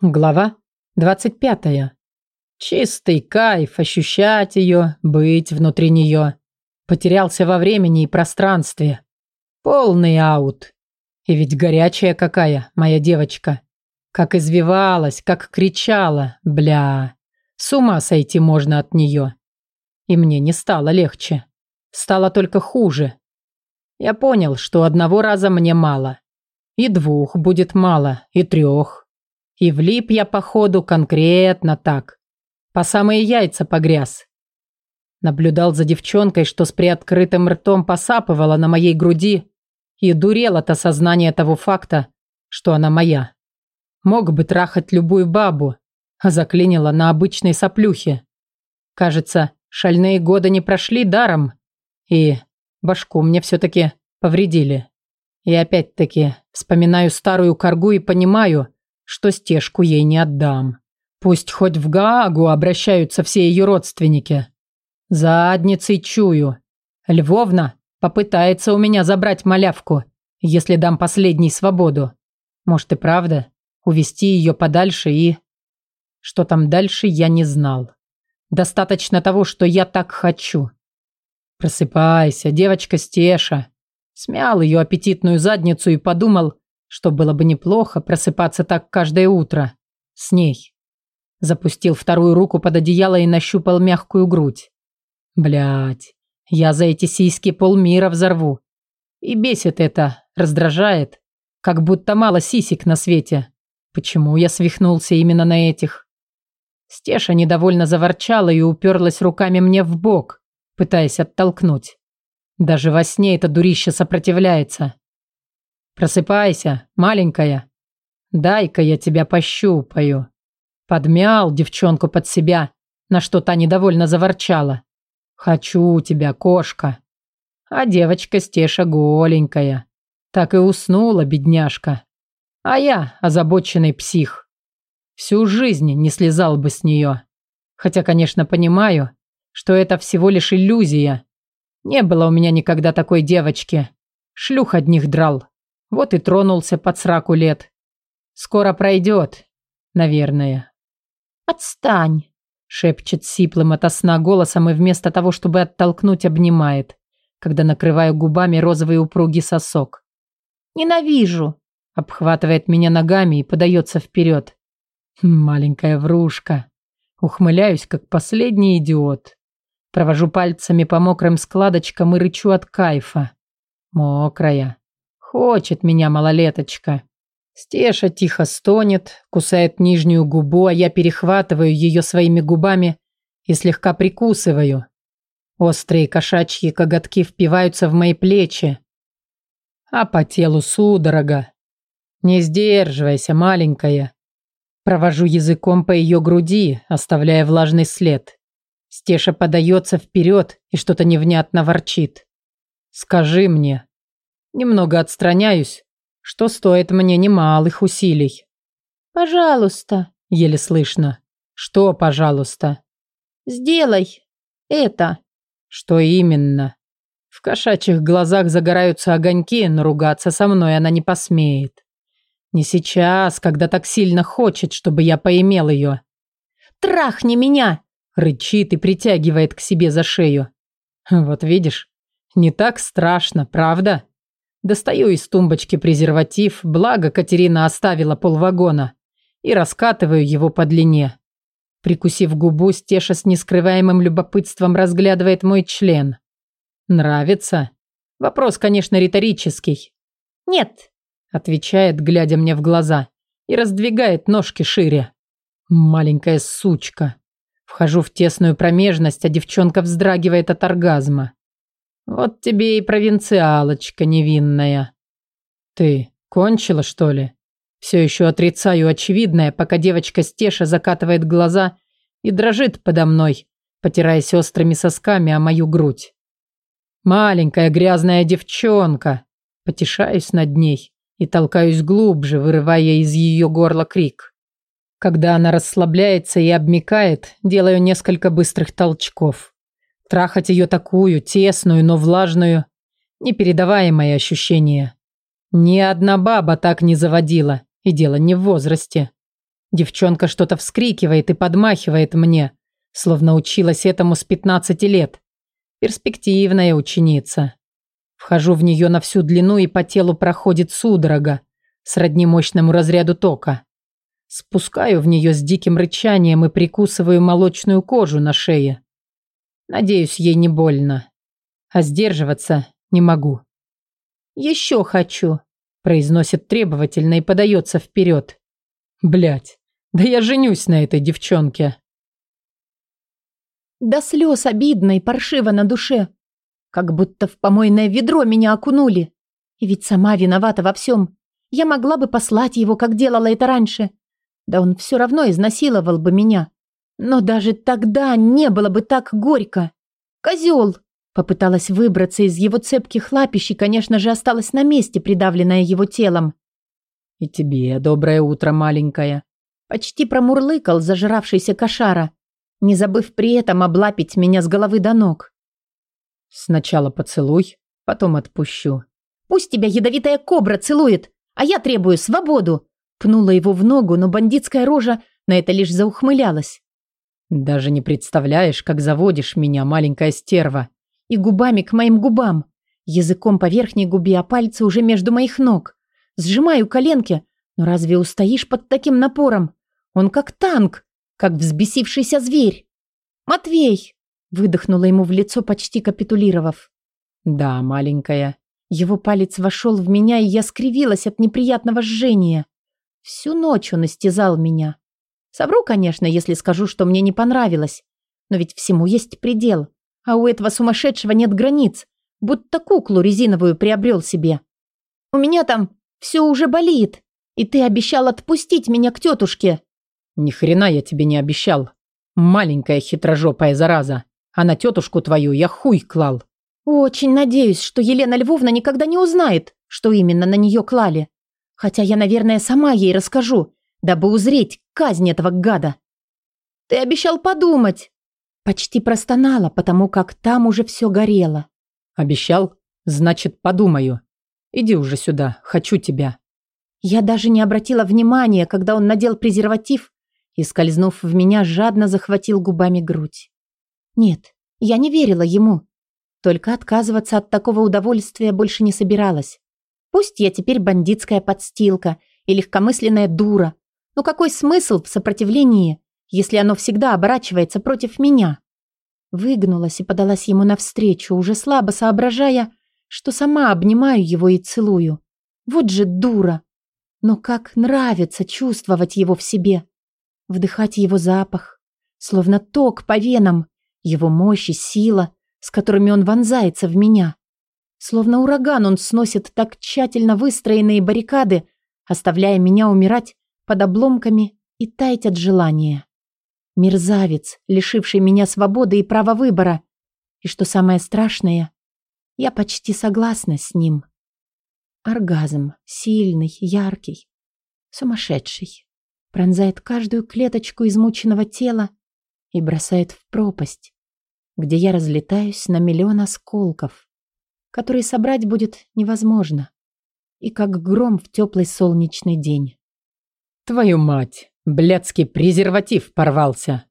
Глава 25. Чистый кайф ощущать ее, быть внутри нее. Потерялся во времени и пространстве. Полный аут. И ведь горячая какая, моя девочка. Как извивалась, как кричала. Бля. С ума сойти можно от нее. И мне не стало легче. Стало только хуже. Я понял, что одного раза мне мало. И двух будет мало, и трех. И влип я, походу, конкретно так. По самые яйца погряз. Наблюдал за девчонкой, что с приоткрытым ртом посапывала на моей груди, и дурел от осознания того факта, что она моя. Мог бы трахать любую бабу, а заклинила на обычной соплюхе. Кажется, шальные годы не прошли даром, и башку мне все-таки повредили. И опять-таки вспоминаю старую коргу и понимаю, что стежку ей не отдам. Пусть хоть в Гаагу обращаются все ее родственники. Задницей чую. Львовна попытается у меня забрать малявку, если дам последней свободу. Может и правда, увести ее подальше и... Что там дальше, я не знал. Достаточно того, что я так хочу. Просыпайся, девочка Стеша. Смял ее аппетитную задницу и подумал, что было бы неплохо просыпаться так каждое утро. С ней. Запустил вторую руку под одеяло и нащупал мягкую грудь. Блять, я за эти сиськи полмира взорву. И бесит это, раздражает. Как будто мало сисек на свете. Почему я свихнулся именно на этих? Стеша недовольно заворчала и уперлась руками мне в бок, пытаясь оттолкнуть. Даже во сне это дурище сопротивляется. Просыпайся, маленькая. Дай-ка я тебя пощупаю. Подмял девчонку под себя, на что та недовольно заворчала. Хочу тебя, кошка. А девочка Стеша голенькая. Так и уснула, бедняжка. А я озабоченный псих. Всю жизнь не слезал бы с нее. Хотя, конечно, понимаю, что это всего лишь иллюзия. Не было у меня никогда такой девочки. Шлюх одних драл. Вот и тронулся под сраку лет. Скоро пройдет, наверное. «Отстань!» – шепчет сиплым ото сна голосом и вместо того, чтобы оттолкнуть, обнимает, когда накрываю губами розовый упругий сосок. «Ненавижу!» – обхватывает меня ногами и подается вперед. Маленькая врушка. Ухмыляюсь, как последний идиот. Провожу пальцами по мокрым складочкам и рычу от кайфа. Мокрая. Хочет меня малолеточка. Стеша тихо стонет, кусает нижнюю губу, а я перехватываю ее своими губами и слегка прикусываю. Острые кошачьи коготки впиваются в мои плечи, а по телу судорога. Не сдерживайся, маленькая. Провожу языком по ее груди, оставляя влажный след. Стеша подается вперед и что-то невнятно ворчит. «Скажи мне, Немного отстраняюсь, что стоит мне немалых усилий. «Пожалуйста», — еле слышно. «Что, пожалуйста?» «Сделай это». «Что именно?» В кошачьих глазах загораются огоньки, но ругаться со мной она не посмеет. Не сейчас, когда так сильно хочет, чтобы я поимел ее. «Трахни меня!» — рычит и притягивает к себе за шею. Вот видишь, не так страшно, правда? Достаю из тумбочки презерватив, благо Катерина оставила полвагона, и раскатываю его по длине. Прикусив губу, Стеша с нескрываемым любопытством разглядывает мой член. «Нравится?» Вопрос, конечно, риторический. «Нет», — отвечает, глядя мне в глаза, и раздвигает ножки шире. «Маленькая сучка». Вхожу в тесную промежность, а девчонка вздрагивает от оргазма. Вот тебе и провинциалочка невинная. Ты кончила, что ли? Все еще отрицаю очевидное, пока девочка Стеша закатывает глаза и дрожит подо мной, потираясь острыми сосками о мою грудь. Маленькая грязная девчонка. Потешаюсь над ней и толкаюсь глубже, вырывая из ее горла крик. Когда она расслабляется и обмикает, делаю несколько быстрых толчков. Трахать ее такую, тесную, но влажную. Непередаваемое ощущение. Ни одна баба так не заводила. И дело не в возрасте. Девчонка что-то вскрикивает и подмахивает мне, словно училась этому с 15 лет. Перспективная ученица. Вхожу в нее на всю длину, и по телу проходит судорога, сродни мощному разряду тока. Спускаю в нее с диким рычанием и прикусываю молочную кожу на шее. Надеюсь, ей не больно. А сдерживаться не могу. «Еще хочу», – произносит требовательно и подается вперед. Блять, да я женюсь на этой девчонке. До слез обидно и паршиво на душе. Как будто в помойное ведро меня окунули. И ведь сама виновата во всем. Я могла бы послать его, как делала это раньше. Да он все равно изнасиловал бы меня. Но даже тогда не было бы так горько. Козел! Попыталась выбраться из его цепких лапищ и, конечно же, осталась на месте, придавленная его телом. «И тебе доброе утро, маленькая!» Почти промурлыкал зажравшийся кошара, не забыв при этом облапить меня с головы до ног. «Сначала поцелуй, потом отпущу». «Пусть тебя ядовитая кобра целует, а я требую свободу!» Пнула его в ногу, но бандитская рожа на это лишь заухмылялась. «Даже не представляешь, как заводишь меня, маленькая стерва!» И губами к моим губам, языком по верхней губе, а пальцы уже между моих ног. Сжимаю коленки, но разве устоишь под таким напором? Он как танк, как взбесившийся зверь. «Матвей!» – выдохнула ему в лицо, почти капитулировав. «Да, маленькая». Его палец вошел в меня, и я скривилась от неприятного жжения. Всю ночь он истязал меня. Совру, конечно, если скажу, что мне не понравилось. Но ведь всему есть предел. А у этого сумасшедшего нет границ. Будто куклу резиновую приобрел себе. У меня там все уже болит. И ты обещал отпустить меня к тетушке. Ни хрена я тебе не обещал. Маленькая хитрожопая зараза. А на тетушку твою я хуй клал. Очень надеюсь, что Елена Львовна никогда не узнает, что именно на нее клали. Хотя я, наверное, сама ей расскажу, дабы узреть казнь этого гада. Ты обещал подумать. Почти простонала, потому как там уже все горело. Обещал? Значит, подумаю. Иди уже сюда, хочу тебя. Я даже не обратила внимания, когда он надел презерватив и, скользнув в меня, жадно захватил губами грудь. Нет, я не верила ему. Только отказываться от такого удовольствия больше не собиралась. Пусть я теперь бандитская подстилка и легкомысленная дура, но какой смысл в сопротивлении, если оно всегда оборачивается против меня? Выгнулась и подалась ему навстречу, уже слабо соображая, что сама обнимаю его и целую. Вот же дура! Но как нравится чувствовать его в себе вдыхать его запах, словно ток по венам, его мощь и сила, с которыми он вонзается в меня. Словно ураган он сносит так тщательно выстроенные баррикады, оставляя меня умирать под обломками и таять от желания. Мерзавец, лишивший меня свободы и права выбора. И что самое страшное, я почти согласна с ним. Оргазм, сильный, яркий, сумасшедший пронзает каждую клеточку измученного тела и бросает в пропасть, где я разлетаюсь на миллион осколков, которые собрать будет невозможно, и как гром в теплый солнечный день. Твою мать, блядский презерватив порвался.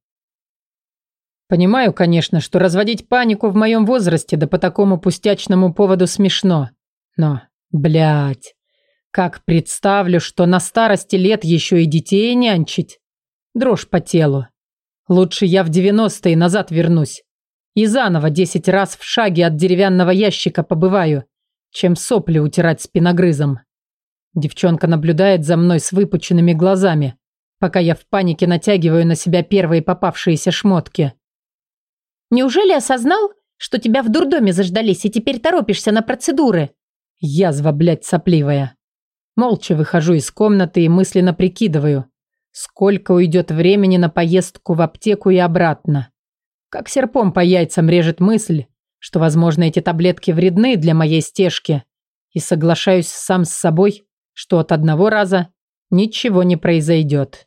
Понимаю, конечно, что разводить панику в моем возрасте да по такому пустячному поводу смешно. Но, блядь, как представлю, что на старости лет еще и детей нянчить. Дрожь по телу. Лучше я в девяностые назад вернусь. И заново десять раз в шаге от деревянного ящика побываю, чем сопли утирать спиногрызом. Девчонка наблюдает за мной с выпученными глазами, пока я в панике натягиваю на себя первые попавшиеся шмотки. «Неужели осознал, что тебя в дурдоме заждались и теперь торопишься на процедуры?» Язва, блядь, сопливая. Молча выхожу из комнаты и мысленно прикидываю, сколько уйдет времени на поездку в аптеку и обратно. Как серпом по яйцам режет мысль, что, возможно, эти таблетки вредны для моей стежки, и соглашаюсь сам с собой, что от одного раза ничего не произойдет.